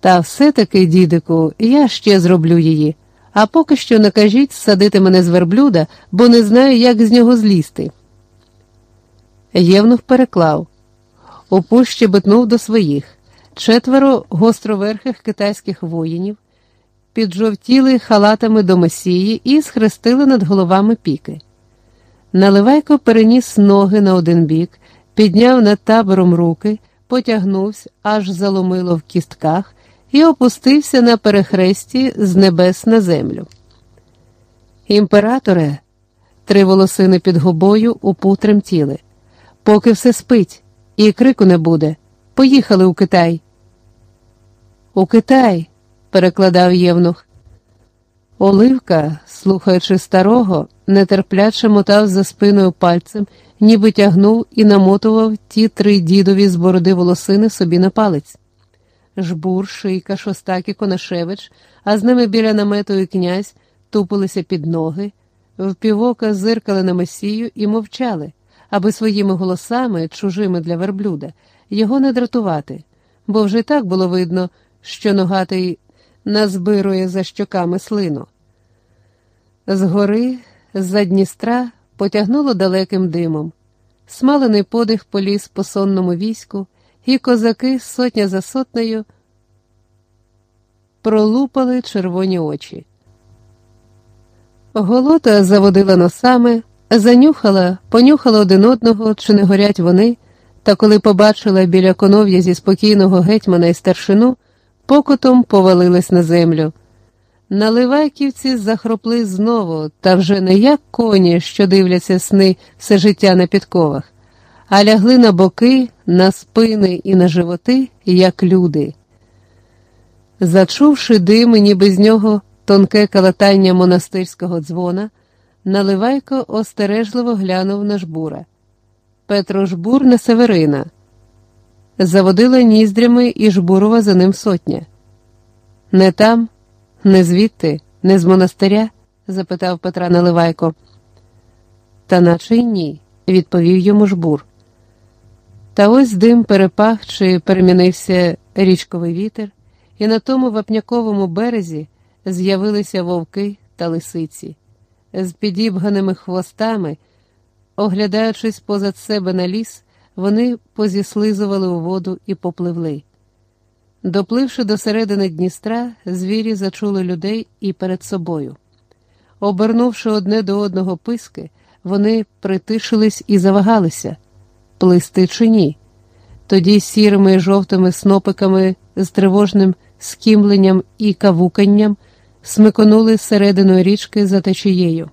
Та все-таки, дідику, я ще зроблю її, а поки що накажіть садити мене з верблюда, бо не знаю, як з нього злізти. Євнух переклав, Опуш щебетнув до своїх. Четверо гостроверхих китайських воїнів піджовтіли халатами до месії і схрестили над головами піки. Наливайко переніс ноги на один бік, підняв над табором руки, потягнувся, аж заломило в кістках, і опустився на перехресті з небес на землю. Імператоре, три волосини під губою упу тремтіли. Поки все спить, і крику не буде. Поїхали у Китай. У Китай, перекладав Євнух. Оливка, слухаючи старого, нетерпляче мотав за спиною пальцем, ніби тягнув і намотував ті три дідові з бороди волосини собі на палець. Жбур, шийка, шостак і Конашевич, а з ними біля намету і князь тупилися під ноги, впівока зиркали на месію і мовчали, аби своїми голосами, чужими для верблюда, його не дратувати, бо вже так було видно, що ногатий назбирує за щоками слину. Згори, з-за Дністра, потягнуло далеким димом. Смалений подих поліз по сонному війську, і козаки сотня за сотнею пролупали червоні очі. Голота заводила носами, занюхала, понюхала один одного, чи не горять вони, та коли побачила біля конов'я зі спокійного гетьмана і старшину, покотом повалилась на землю. Наливайківці захропли знову, та вже не як коні, що дивляться сни все життя на підковах, а лягли на боки, на спини і на животи, як люди. Зачувши дим, ніби з нього тонке калатання монастирського дзвона, Наливайко остережливо глянув на жбура. Петро жбур на Северина. Заводила ніздрями і жбурова за ним сотня. Не там, не звідти, не з монастиря? запитав Петра Наливайко. Та наче й ні, відповів йому жбур. Та ось дим перепах чи перемінився річковий вітер, і на тому вапняковому березі з'явилися вовки та лисиці. З підібганими хвостами, оглядаючись позад себе на ліс, вони позіслизували у воду і попливли. Допливши до середини Дністра, звірі зачули людей і перед собою. Обернувши одне до одного писки, вони притишились і завагалися плисти чи ні. Тоді сірими і жовтими снопиками з тривожним скімленням і кавуканням смиконули середину річки за течією.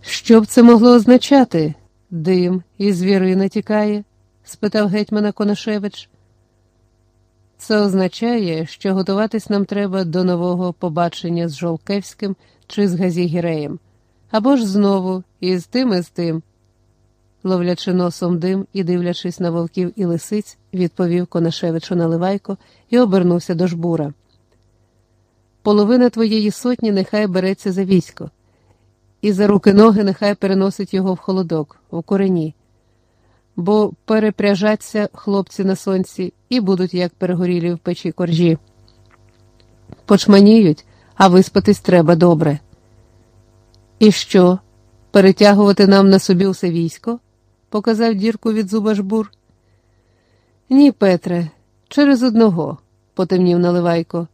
Що б це могло означати? Дим і звірина тікає? спитав гетьмана Конашевич. Це означає, що готуватись нам треба до нового побачення з Жолкевським чи з Газігіреєм, або ж знову і з тим, і з тим. Ловлячи носом дим і дивлячись на вовків і лисиць, відповів Конашевичу Наливайко і обернувся до жбура. Половина твоєї сотні нехай береться за військо, і за руки ноги нехай переносить його в холодок, в корені бо перепряжаться хлопці на сонці і будуть як перегорілі в печі коржі. Почманіють, а виспатись треба добре. І що? Перетягувати нам на собі усе військо? Показав дірку від зуба жбур. Ні, Петре, через одного, потемнів Наливайко.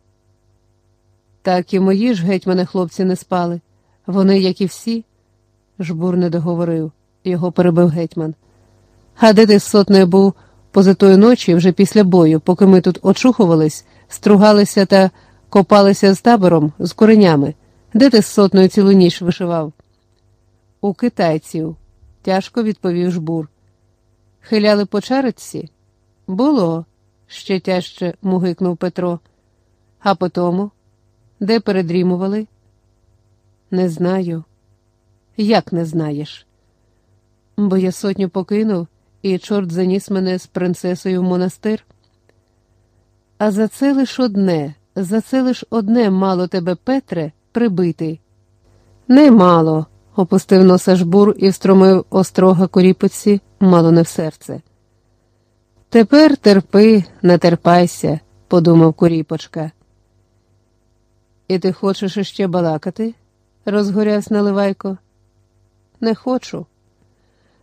Так і мої ж геть мене хлопці не спали. Вони, як і всі, жбур не договорив, його перебив гетьман. А де ти з сотнею був поза тої ночі, вже після бою, поки ми тут очухувались, стругалися та копалися з табором, з коренями? Де ти з сотною цілу ніч вишивав? У китайців, тяжко відповів жбур. Хиляли по чарочці? Було, ще тяжче мугикнув Петро. А по тому? Де передрімували? Не знаю. Як не знаєш? Бо я сотню покинув і чорт заніс мене з принцесою в монастир. А за це лиш одне, за це лиш одне мало тебе, Петре, прибити. Немало, опустив носа жбур і встромив острога коріпиці мало не в серце. Тепер терпи, не терпайся, подумав Куріпочка. І ти хочеш іще балакати? розгорявся Наливайко. Не хочу.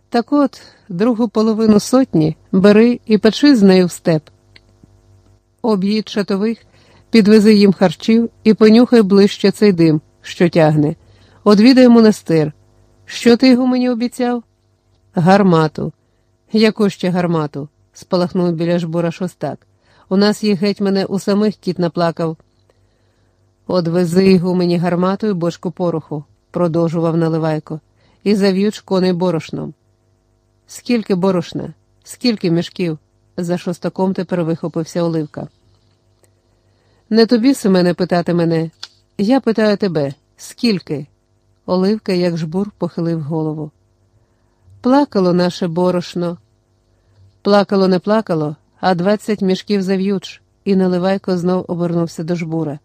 Так от, другу половину сотні бери і печи з нею в степ. Об'їдь шатових, підвези їм харчів і понюхай ближче цей дим, що тягне. Одвідай монастир. Що ти його мені обіцяв? Гармату. Яку ще гармату? спалахнув біля жбура шостак. У нас є геть мене у самих кіт наплакав. Одвези його мені гармату і бочку пороху, продовжував Наливайко, і зав'юч коней борошном. Скільки борошна, скільки мішків? За шостаком тепер вихопився Оливка. Не тобі, Семене, питати мене. Я питаю тебе, скільки? Оливка, як жбур, похилив голову. Плакало наше борошно. Плакало, не плакало, а двадцять мішків зав'юч, і Наливайко знов обернувся до жбура.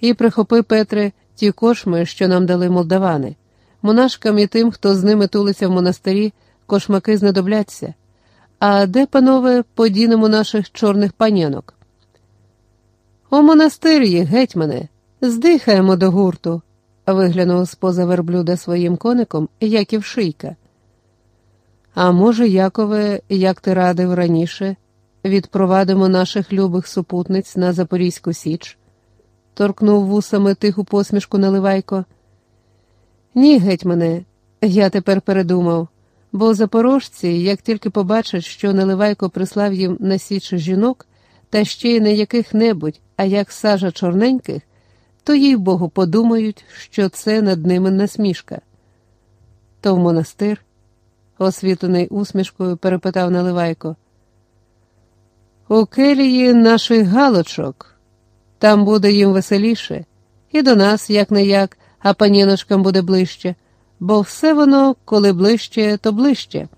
І прихопи, Петре, ті кошми, що нам дали молдавани. Монашкам і тим, хто з ними тулиться в монастирі, кошмаки знадобляться. А де, панове, подінемо наших чорних панянок? У монастирі, гетьмане, здихаємо до гурту, виглянув з поза верблюда своїм коником Яків Шийка. А може, Якове, як ти радив раніше, відпровадимо наших любих супутниць на Запорізьку Січ? торкнув вусами тиху посмішку Наливайко. Ні, гетьмане, я тепер передумав, бо запорожці, як тільки побачать, що Наливайко прислав їм на січ жінок, та ще й не яких-небудь, а як сажа чорненьких, то їй Богу подумають, що це над ними насмішка. То в монастир, освітлений усмішкою, перепитав Наливайко. У келії наших галочок. Там буде їм веселіше, і до нас, як не як, а паніночкам буде ближче, бо все воно, коли ближче, то ближче.